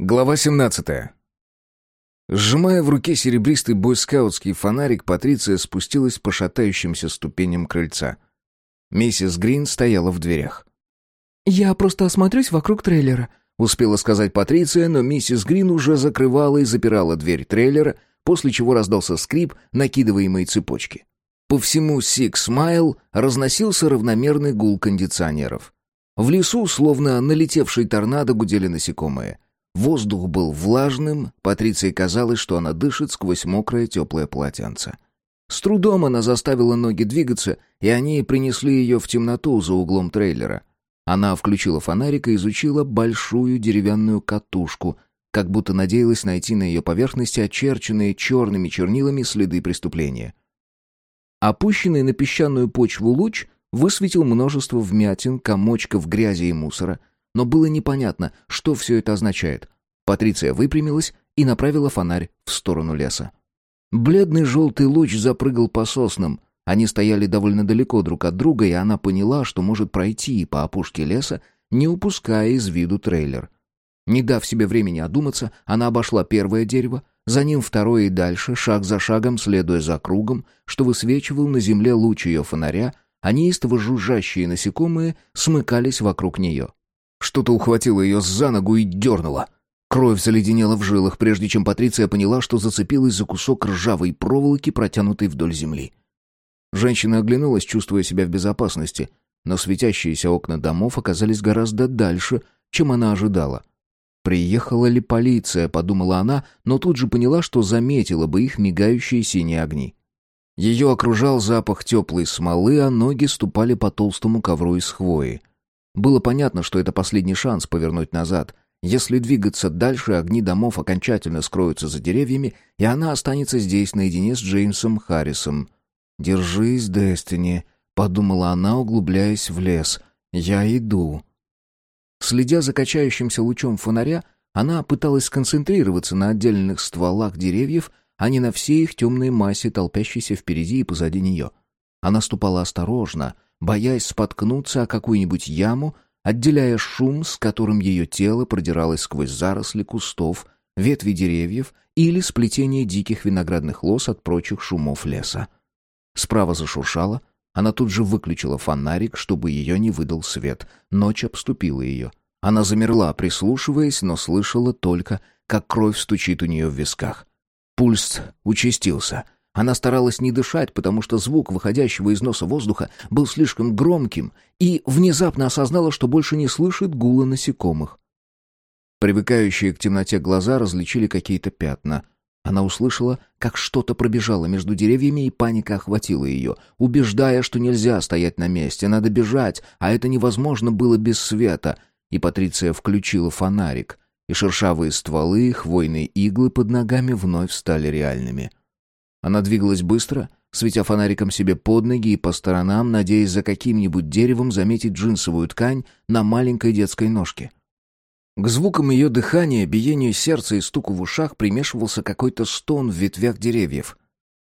Глава 17. Сжимая в руке серебристый бойскаутский фонарик, Патриция спустилась по шатающимся ступеням крыльца. Миссис Грин стояла в дверях. «Я просто осмотрюсь вокруг трейлера», — успела сказать Патриция, но миссис Грин уже закрывала и запирала дверь трейлера, после чего раздался скрип накидываемой цепочки. По всему Сикс Майл разносился равномерный гул кондиционеров. В лесу, словно налетевший торнадо, гудели насекомые — Воздух был влажным, Патриции казалось, что она дышит сквозь мокрое теплое полотенце. С трудом она заставила ноги двигаться, и они принесли ее в темноту за углом трейлера. Она включила фонарик и изучила большую деревянную катушку, как будто надеялась найти на ее поверхности очерченные черными чернилами следы преступления. Опущенный на песчаную почву луч высветил множество вмятин, комочков грязи и мусора — но было непонятно, что все это означает. Патриция выпрямилась и направила фонарь в сторону леса. Бледный желтый луч запрыгал по соснам. Они стояли довольно далеко друг от друга, и она поняла, что может пройти по опушке леса, не упуская из виду трейлер. Не дав себе времени одуматься, она обошла первое дерево, за ним второе и дальше, шаг за шагом, следуя за кругом, что высвечивал на земле луч ее фонаря, а неистово жужжащие насекомые смыкались вокруг нее. Что-то ухватило ее за ногу и дернуло. Кровь заледенела в жилах, прежде чем Патриция поняла, что зацепилась за кусок ржавой проволоки, протянутой вдоль земли. Женщина оглянулась, чувствуя себя в безопасности, но светящиеся окна домов оказались гораздо дальше, чем она ожидала. «Приехала ли полиция?» — подумала она, но тут же поняла, что заметила бы их мигающие синие огни. Ее окружал запах теплой смолы, а ноги ступали по толстому ковру из хвои. Было понятно, что это последний шанс повернуть назад. Если двигаться дальше, огни домов окончательно скроются за деревьями, и она останется здесь наедине с Джеймсом Харрисом. «Держись, Дестини», — подумала она, углубляясь в лес. «Я иду». Следя за качающимся лучом фонаря, она пыталась сконцентрироваться на отдельных стволах деревьев, а не на всей их темной массе, толпящейся впереди и позади нее. Она ступала осторожно, боясь споткнуться о какую-нибудь яму, отделяя шум, с которым ее тело продиралось сквозь заросли кустов, ветви деревьев или сплетение диких виноградных лоз от прочих шумов леса. Справа зашуршало, она тут же выключила фонарик, чтобы ее не выдал свет. Ночь обступила ее. Она замерла, прислушиваясь, но слышала только, как кровь стучит у нее в висках. Пульс участился — она старалась не дышать, потому что звук выходящего из носа воздуха был слишком громким, и внезапно осознала, что больше не слышит гула насекомых. Привыкающие к темноте глаза различили какие-то пятна. Она услышала, как что-то пробежало между деревьями, и паника охватила ее, убеждая, что нельзя стоять на месте, надо бежать, а это невозможно было без света. И Патриция включила фонарик, и шершавые стволы, хвойные иглы под ногами вновь стали реальными. — она двигалась быстро, светя фонариком себе под ноги и по сторонам, надеясь за каким-нибудь деревом заметить джинсовую ткань на маленькой детской ножке. К звукам ее дыхания, биению сердца и стуку в ушах примешивался какой-то стон в ветвях деревьев.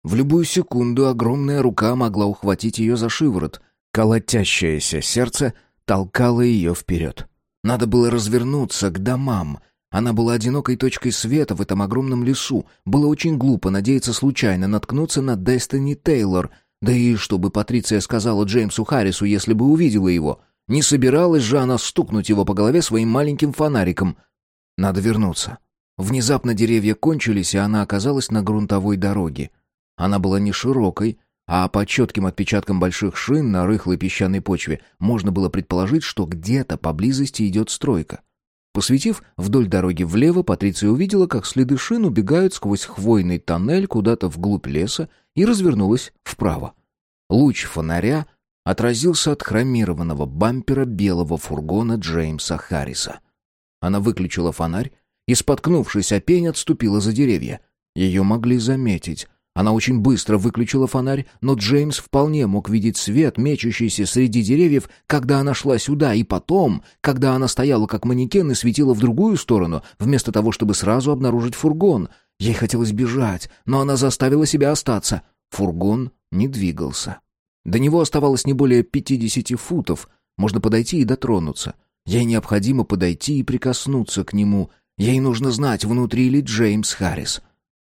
В любую секунду огромная рука могла ухватить ее за шиворот. Колотящееся сердце толкало ее вперед. Надо было развернуться к домам — она была одинокой точкой света в этом огромном лесу. Было очень глупо надеяться случайно наткнуться на Дестини Тейлор. Да и чтобы Патриция сказала Джеймсу Харрису, если бы увидела его. Не собиралась же она стукнуть его по голове своим маленьким фонариком. Надо вернуться. Внезапно деревья кончились, и она оказалась на грунтовой дороге. Она была не широкой, а по четким отпечаткам больших шин на рыхлой песчаной почве можно было предположить, что где-то поблизости идет стройка. Посветив вдоль дороги влево, Патриция увидела, как следы шин убегают сквозь хвойный тоннель куда-то вглубь леса и развернулась вправо. Луч фонаря отразился от хромированного бампера белого фургона Джеймса Харриса. Она выключила фонарь и, споткнувшись о пень, отступила за деревья. Ее могли заметить. Она очень быстро выключила фонарь, но Джеймс вполне мог видеть свет, мечущийся среди деревьев, когда она шла сюда, и потом, когда она стояла как манекен и светила в другую сторону, вместо того, чтобы сразу обнаружить фургон. Ей хотелось бежать, но она заставила себя остаться. Фургон не двигался. До него оставалось не более пятидесяти футов. Можно подойти и дотронуться. Ей необходимо подойти и прикоснуться к нему. Ей нужно знать, внутри ли Джеймс Харрис.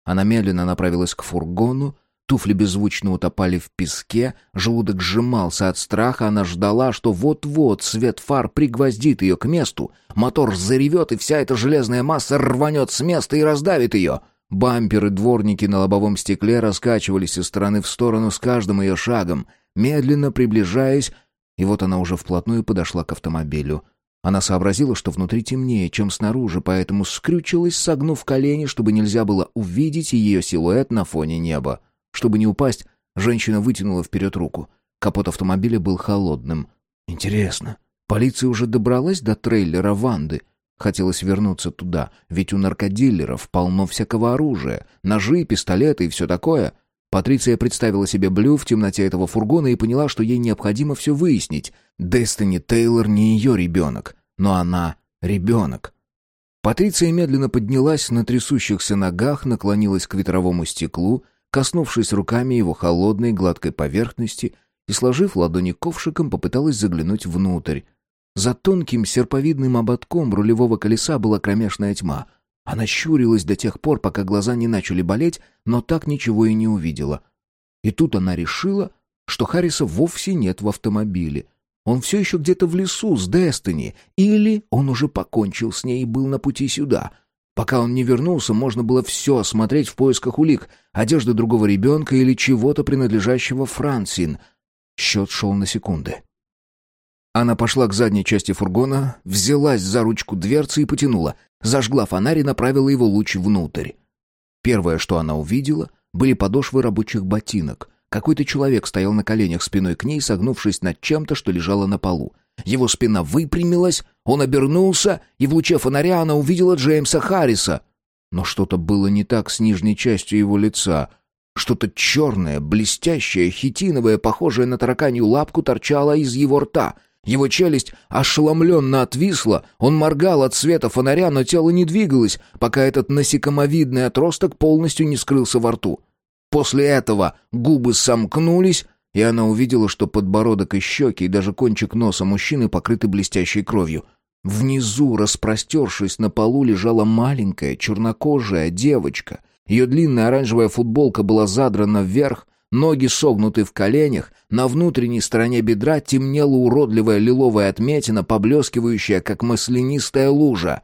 Она медленно направилась к фургону, туфли беззвучно утопали в песке, желудок сжимался от страха, она ждала, что вот-вот свет фар пригвоздит ее к месту, мотор заревет, и вся эта железная масса рванет с места и раздавит ее. Бамперы дворники на лобовом стекле раскачивались из стороны в сторону с каждым ее шагом, медленно приближаясь, и вот она уже вплотную подошла к автомобилю. Она сообразила, что внутри темнее, чем снаружи, поэтому скрючилась, согнув колени, чтобы нельзя было увидеть ее силуэт на фоне неба. Чтобы не упасть, женщина вытянула вперед руку. Капот автомобиля был холодным. Интересно, полиция уже добралась до трейлера Ванды? Хотелось вернуться туда, ведь у наркодилеров полно всякого оружия, ножи, пистолеты и все такое. Патриция представила себе Блю в темноте этого фургона и поняла, что ей необходимо все выяснить. Дестини Тейлор не ее ребенок, но она ребенок. Патриция медленно поднялась на трясущихся ногах, наклонилась к ветровому стеклу, коснувшись руками его холодной гладкой поверхности и, сложив ладони ковшиком, попыталась заглянуть внутрь. За тонким серповидным ободком рулевого колеса была кромешная тьма — она щурилась до тех пор, пока глаза не начали болеть, но так ничего и не увидела. И тут она решила, что Харриса вовсе нет в автомобиле. Он все еще где-то в лесу с Дестини, или он уже покончил с ней и был на пути сюда. Пока он не вернулся, можно было все осмотреть в поисках улик, одежды другого ребенка или чего-то принадлежащего Франсин. Счет шел на секунды. Она пошла к задней части фургона, взялась за ручку дверцы и потянула. Зажгла фонарь и направила его луч внутрь. Первое, что она увидела, были подошвы рабочих ботинок. Какой-то человек стоял на коленях спиной к ней, согнувшись над чем-то, что лежало на полу. Его спина выпрямилась, он обернулся, и в луче фонаря она увидела Джеймса Харриса. Но что-то было не так с нижней частью его лица. Что-то черное, блестящее, хитиновое, похожее на тараканью лапку, торчало из его рта — его челюсть ошеломленно отвисла, он моргал от света фонаря, но тело не двигалось, пока этот насекомовидный отросток полностью не скрылся во рту. После этого губы сомкнулись, и она увидела, что подбородок и щеки, и даже кончик носа мужчины покрыты блестящей кровью. Внизу, распростершись на полу, лежала маленькая чернокожая девочка. Ее длинная оранжевая футболка была задрана вверх, Ноги согнуты в коленях, на внутренней стороне бедра темнела уродливая лиловая отметина, поблескивающая, как маслянистая лужа.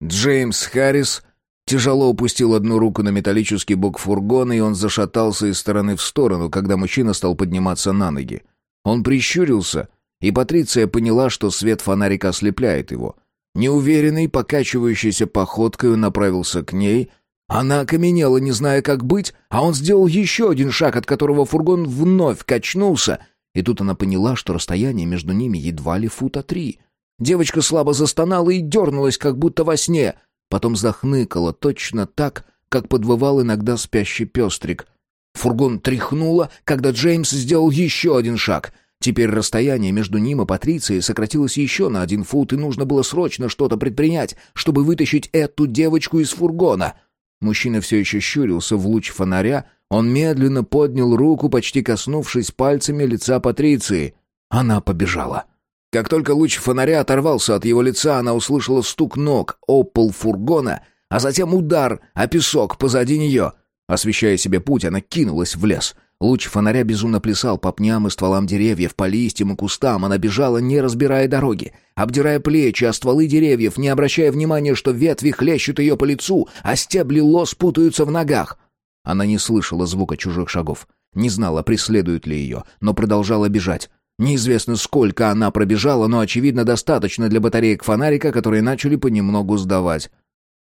Джеймс Харрис тяжело упустил одну руку на металлический бок фургона, и он зашатался из стороны в сторону, когда мужчина стал подниматься на ноги. Он прищурился, и Патриция поняла, что свет фонарика ослепляет его. Неуверенный, покачивающейся походкой он направился к ней — она окаменела, не зная, как быть, а он сделал еще один шаг, от которого фургон вновь качнулся, и тут она поняла, что расстояние между ними едва ли фута три. Девочка слабо застонала и дернулась, как будто во сне, потом захныкала точно так, как подвывал иногда спящий пестрик. Фургон тряхнуло, когда Джеймс сделал еще один шаг — Теперь расстояние между ним и Патрицией сократилось еще на один фут, и нужно было срочно что-то предпринять, чтобы вытащить эту девочку из фургона. Мужчина все еще щурился в луч фонаря. Он медленно поднял руку, почти коснувшись пальцами лица Патриции. Она побежала. Как только луч фонаря оторвался от его лица, она услышала стук ног о пол фургона, а затем удар о песок позади нее. Освещая себе путь, она кинулась в лес. Луч фонаря безумно плясал по пням и стволам деревьев, по листьям и кустам. Она бежала, не разбирая дороги, обдирая плечи, а стволы деревьев, не обращая внимания, что ветви хлещут ее по лицу, а стебли лос путаются в ногах. Она не слышала звука чужих шагов, не знала, преследуют ли ее, но продолжала бежать. Неизвестно, сколько она пробежала, но, очевидно, достаточно для батареек фонарика, которые начали понемногу сдавать.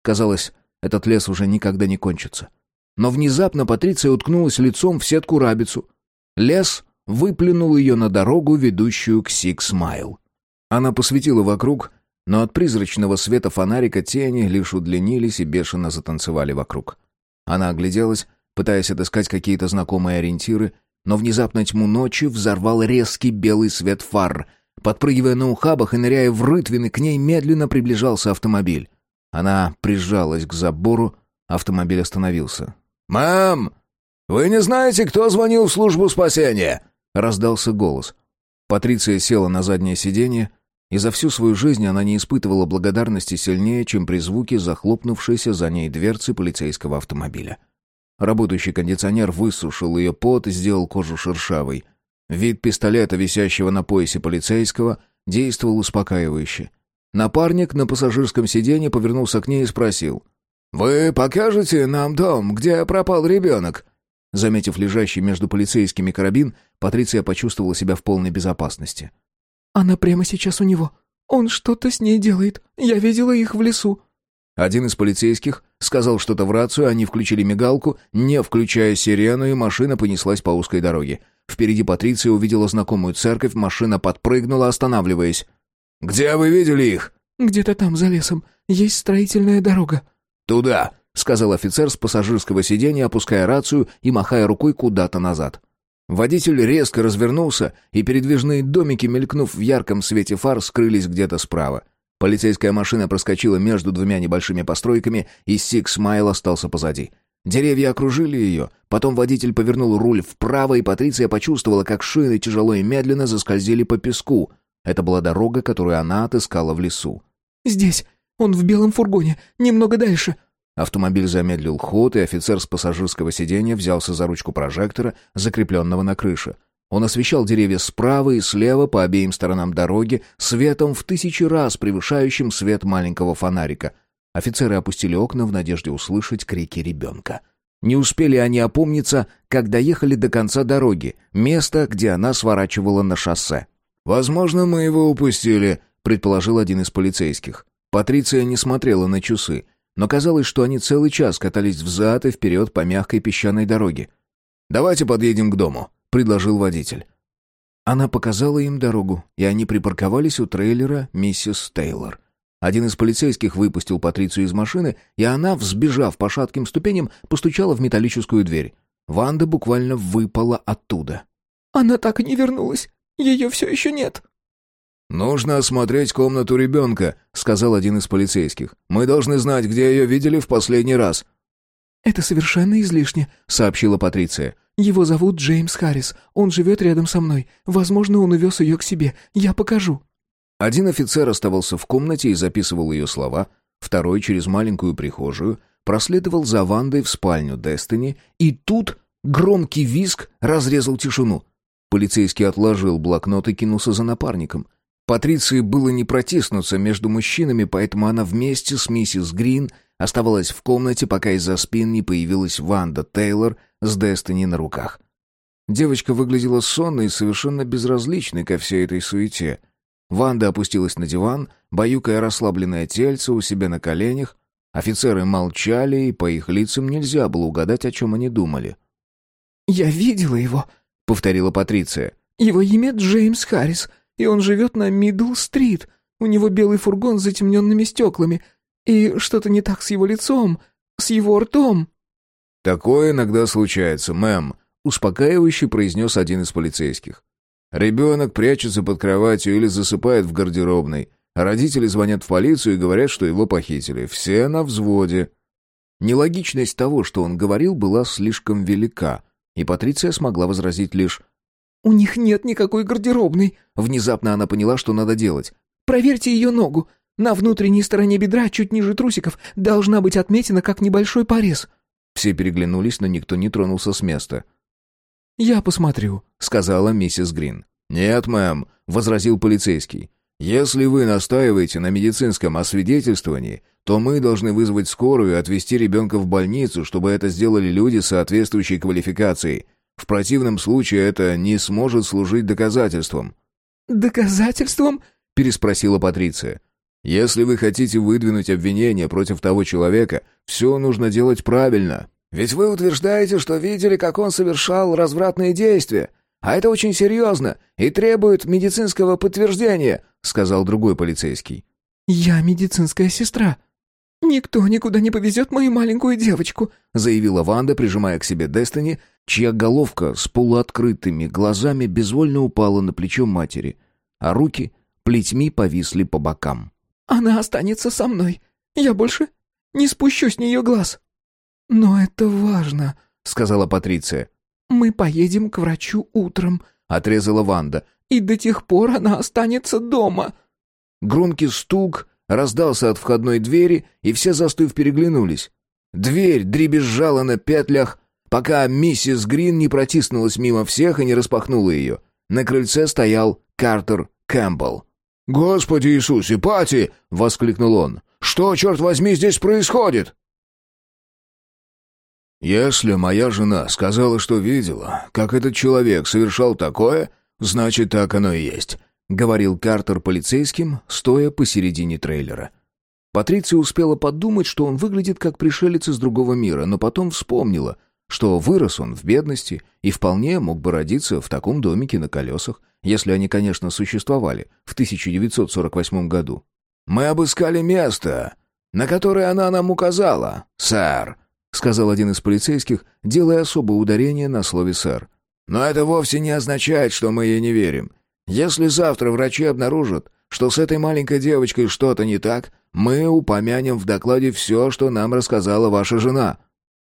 Казалось, этот лес уже никогда не кончится. Но внезапно Патриция уткнулась лицом в сетку рабицу. Лес выплюнул ее на дорогу, ведущую к Сикс Майл. Она посветила вокруг, но от призрачного света фонарика тени лишь удлинились и бешено затанцевали вокруг. Она огляделась, пытаясь отыскать какие-то знакомые ориентиры, но внезапно тьму ночи взорвал резкий белый свет фар. Подпрыгивая на ухабах и ныряя в рытвины, к ней медленно приближался автомобиль. Она прижалась к забору, автомобиль остановился. «Мам, вы не знаете, кто звонил в службу спасения?» — раздался голос. Патриция села на заднее сиденье. И за всю свою жизнь она не испытывала благодарности сильнее, чем при звуке захлопнувшейся за ней дверцы полицейского автомобиля. Работающий кондиционер высушил ее пот и сделал кожу шершавой. Вид пистолета, висящего на поясе полицейского, действовал успокаивающе. Напарник на пассажирском сиденье повернулся к ней и спросил. «Вы покажете нам дом, где пропал ребенок?» Заметив лежащий между полицейскими карабин, Патриция почувствовала себя в полной безопасности. «Она прямо сейчас у него. Он что-то с ней делает. Я видела их в лесу». Один из полицейских сказал что-то в рацию, они включили мигалку, не включая сирену, и машина понеслась по узкой дороге. Впереди Патриция увидела знакомую церковь, машина подпрыгнула, останавливаясь. «Где вы видели их?» «Где-то там, за лесом. Есть строительная дорога». «Туда», — сказал офицер с пассажирского сиденья, опуская рацию и махая рукой куда-то назад. Водитель резко развернулся, и передвижные домики, мелькнув в ярком свете фар, скрылись где-то справа. Полицейская машина проскочила между двумя небольшими постройками, и Сикс Майл остался позади. Деревья окружили ее, потом водитель повернул руль вправо, и Патриция почувствовала, как шины тяжело и медленно заскользили по песку. Это была дорога, которую она отыскала в лесу. «Здесь. Он в белом фургоне. Немного дальше». Автомобиль замедлил ход, и офицер с пассажирского сиденья взялся за ручку прожектора, закрепленного на крыше. Он освещал деревья справа и слева по обеим сторонам дороги светом в тысячи раз превышающим свет маленького фонарика. Офицеры опустили окна в надежде услышать крики ребенка. Не успели они опомниться, как доехали до конца дороги, места, где она сворачивала на шоссе. «Возможно, мы его упустили», — предположил один из полицейских. Патриция не смотрела на часы, но казалось, что они целый час катались взад и вперед по мягкой песчаной дороге. «Давайте подъедем к дому», — предложил водитель. Она показала им дорогу, и они припарковались у трейлера миссис Тейлор. Один из полицейских выпустил Патрицию из машины, и она, взбежав по шатким ступеням, постучала в металлическую дверь. Ванда буквально выпала оттуда. «Она так и не вернулась. Ее все еще нет». «Нужно осмотреть комнату ребенка», — сказал один из полицейских. «Мы должны знать, где ее видели в последний раз». «Это совершенно излишне», — сообщила Патриция. «Его зовут Джеймс Харрис. Он живет рядом со мной. Возможно, он увез ее к себе. Я покажу». Один офицер оставался в комнате и записывал ее слова, второй через маленькую прихожую проследовал за Вандой в спальню Дестини, и тут громкий визг разрезал тишину. Полицейский отложил блокнот и кинулся за напарником. Патриции было не протиснуться между мужчинами, поэтому она вместе с миссис Грин оставалась в комнате, пока из-за спин не появилась Ванда Тейлор с Дестини на руках. Девочка выглядела сонной и совершенно безразличной ко всей этой суете. Ванда опустилась на диван, баюкая расслабленное тельце у себя на коленях. Офицеры молчали, и по их лицам нельзя было угадать, о чем они думали. «Я видела его», повторила Патриция. «Его имя Джеймс Харрис, и он живет на Мидл-стрит. У него белый фургон с затемненными стеклами. И что-то не так с его лицом, с его ртом». «Такое иногда случается, мэм», — успокаивающе произнес один из полицейских. «Ребенок прячется под кроватью или засыпает в гардеробной. родители звонят в полицию и говорят, что его похитили. Все на взводе». Нелогичность того, что он говорил, была слишком велика — и Патриция смогла возразить лишь «У них нет никакой гардеробной». Внезапно она поняла, что надо делать. «Проверьте ее ногу. На внутренней стороне бедра, чуть ниже трусиков, должна быть отметина как небольшой порез». Все переглянулись, но никто не тронулся с места. «Я посмотрю», — сказала миссис Грин. «Нет, мэм», — возразил полицейский. «Если вы настаиваете на медицинском освидетельствовании, то мы должны вызвать скорую и отвезти ребенка в больницу, чтобы это сделали люди с соответствующей квалификацией. В противном случае это не сможет служить доказательством». «Доказательством?» — переспросила Патриция. «Если вы хотите выдвинуть обвинение против того человека, все нужно делать правильно». «Ведь вы утверждаете, что видели, как он совершал развратные действия. А это очень серьезно и требует медицинского подтверждения», — сказал другой полицейский. «Я медицинская сестра», «Никто никуда не повезет мою маленькую девочку», заявила Ванда, прижимая к себе Дестини, чья головка с полуоткрытыми глазами безвольно упала на плечо матери, а руки плетьми повисли по бокам. «Она останется со мной. Я больше не спущу с нее глаз». «Но это важно», — сказала Патриция. «Мы поедем к врачу утром», — отрезала Ванда. «И до тех пор она останется дома». Громкий стук раздался от входной двери, и все застыв переглянулись. Дверь дребезжала на петлях, пока миссис Грин не протиснулась мимо всех и не распахнула ее. На крыльце стоял Картер Кэмпбелл. «Господи Иисусе, Пати!» — воскликнул он. «Что, черт возьми, здесь происходит?» «Если моя жена сказала, что видела, как этот человек совершал такое, значит, так оно и есть», — говорил Картер полицейским, стоя посередине трейлера. Патриция успела подумать, что он выглядит как пришелец из другого мира, но потом вспомнила, что вырос он в бедности и вполне мог бы родиться в таком домике на колесах, если они, конечно, существовали в 1948 году. «Мы обыскали место, на которое она нам указала, сэр», — сказал один из полицейских, делая особое ударение на слове «сэр». «Но это вовсе не означает, что мы ей не верим. Если завтра врачи обнаружат, что с этой маленькой девочкой что-то не так, мы упомянем в докладе все, что нам рассказала ваша жена».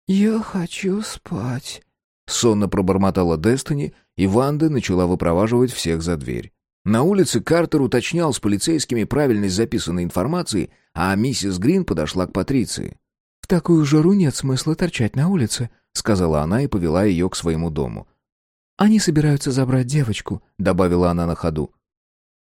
«Я хочу спать», — сонно пробормотала Дестини, и Ванда начала выпроваживать всех за дверь. На улице Картер уточнял с полицейскими правильность записанной информации, а миссис Грин подошла к Патриции. «В такую жару нет смысла торчать на улице», — сказала она и повела ее к своему дому. «Они собираются забрать девочку», — добавила она на ходу.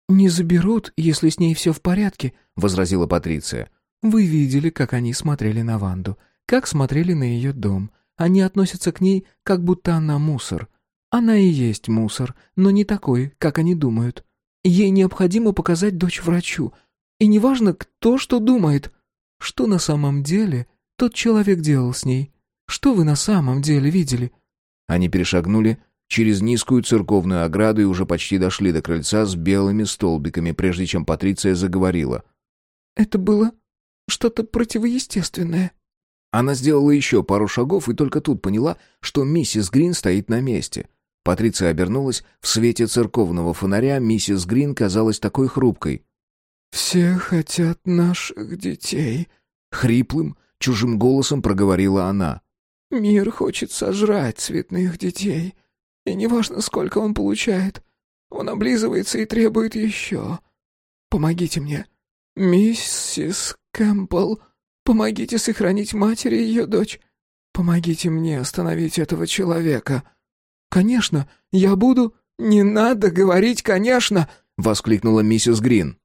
«Не заберут, если с ней все в порядке», — возразила Патриция. «Вы видели, как они смотрели на Ванду, как смотрели на ее дом. Они относятся к ней, как будто она мусор. Она и есть мусор, но не такой, как они думают. Ей необходимо показать дочь врачу. И неважно, кто что думает. Что на самом деле тот человек делал с ней? Что вы на самом деле видели?» Они перешагнули через низкую церковную ограду и уже почти дошли до крыльца с белыми столбиками, прежде чем Патриция заговорила. «Это было что-то противоестественное». Она сделала еще пару шагов и только тут поняла, что миссис Грин стоит на месте. Патриция обернулась. В свете церковного фонаря миссис Грин казалась такой хрупкой. «Все хотят наших детей», — хриплым, чужим голосом проговорила она. «Мир хочет сожрать цветных детей, и неважно, сколько он получает, он облизывается и требует еще. Помогите мне, миссис Кэмпбелл, помогите сохранить матери и ее дочь. Помогите мне остановить этого человека». «Конечно, я буду...» «Не надо говорить «конечно», — воскликнула миссис Грин.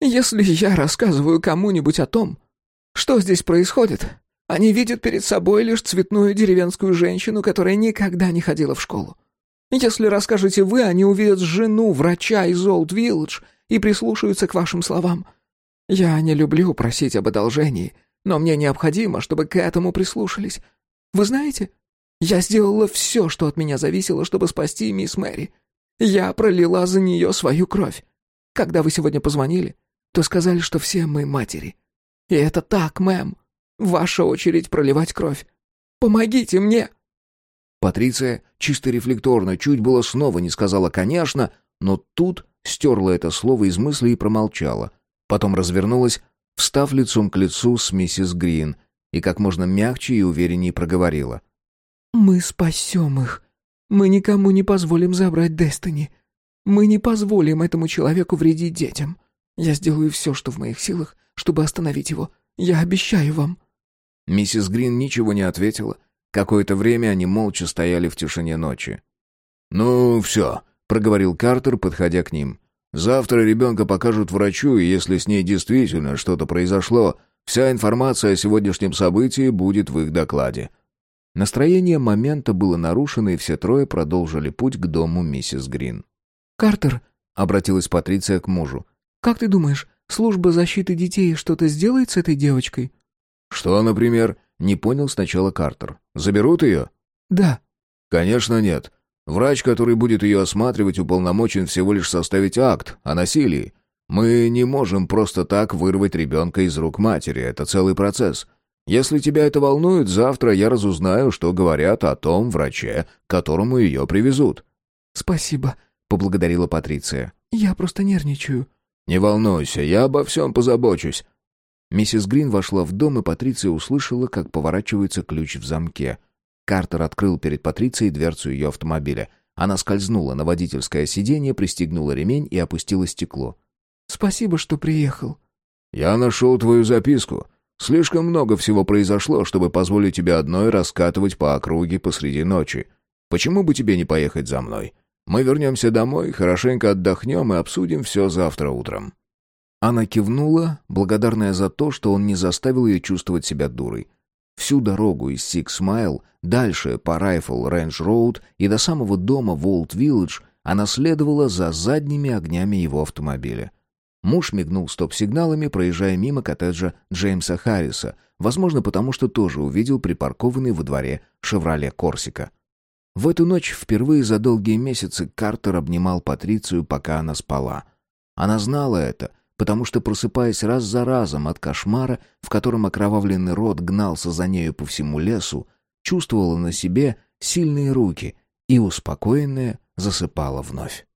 «Если я рассказываю кому-нибудь о том, что здесь происходит? Они видят перед собой лишь цветную деревенскую женщину, которая никогда не ходила в школу. Если расскажете вы, они увидят жену врача из Олд-Вилледж и прислушаются к вашим словам. Я не люблю просить об одолжении, но мне необходимо, чтобы к этому прислушались. Вы знаете, я сделала все, что от меня зависело, чтобы спасти мисс Мэри. Я пролила за нее свою кровь. Когда вы сегодня позвонили, то сказали, что все мы матери. И это так, мэм. Ваша очередь проливать кровь. Помогите мне!» Патриция чисто рефлекторно чуть было снова не сказала «конечно», но тут стерла это слово из мысли и промолчала. Потом развернулась, встав лицом к лицу с миссис Грин, и как можно мягче и увереннее проговорила. «Мы спасем их. Мы никому не позволим забрать Дестини. Мы не позволим этому человеку вредить детям. Я сделаю все, что в моих силах, чтобы остановить его. Я обещаю вам». Миссис Грин ничего не ответила. Какое-то время они молча стояли в тишине ночи. «Ну, все», — проговорил Картер, подходя к ним. «Завтра ребенка покажут врачу, и если с ней действительно что-то произошло, вся информация о сегодняшнем событии будет в их докладе». Настроение момента было нарушено, и все трое продолжили путь к дому миссис Грин. «Картер», — обратилась Патриция к мужу, — «как ты думаешь, Служба защиты детей что-то сделает с этой девочкой?» «Что, например?» — не понял сначала Картер. «Заберут ее?» «Да». «Конечно нет. Врач, который будет ее осматривать, уполномочен всего лишь составить акт о насилии. Мы не можем просто так вырвать ребенка из рук матери. Это целый процесс. Если тебя это волнует, завтра я разузнаю, что говорят о том враче, к которому ее привезут». «Спасибо», — поблагодарила Патриция. «Я просто нервничаю». «Не волнуйся, я обо всем позабочусь». Миссис Грин вошла в дом, и Патриция услышала, как поворачивается ключ в замке. Картер открыл перед Патрицией дверцу ее автомобиля. Она скользнула на водительское сиденье, пристегнула ремень и опустила стекло. Спасибо, что приехал». «Я нашел твою записку. Слишком много всего произошло, чтобы позволить тебе одной раскатывать по округе посреди ночи. Почему бы тебе не поехать за мной? Мы вернемся домой, хорошенько отдохнем и обсудим все завтра утром». Она кивнула, благодарная за то, что он не заставил ее чувствовать себя дурой. Всю дорогу из Six Mile, дальше по Rifle Range Road и до самого дома в Old Village она следовала за задними огнями его автомобиля. Муж мигнул стоп-сигналами, проезжая мимо коттеджа Джеймса Харриса, возможно, потому что тоже увидел припаркованный во дворе «Шевроле Корсика». В эту ночь впервые за долгие месяцы Картер обнимал Патрицию, пока она спала. Она знала это, потому что, просыпаясь раз за разом от кошмара, в котором окровавленный рот гнался за нею по всему лесу, чувствовала на себе сильные руки и, успокоенная, засыпала вновь.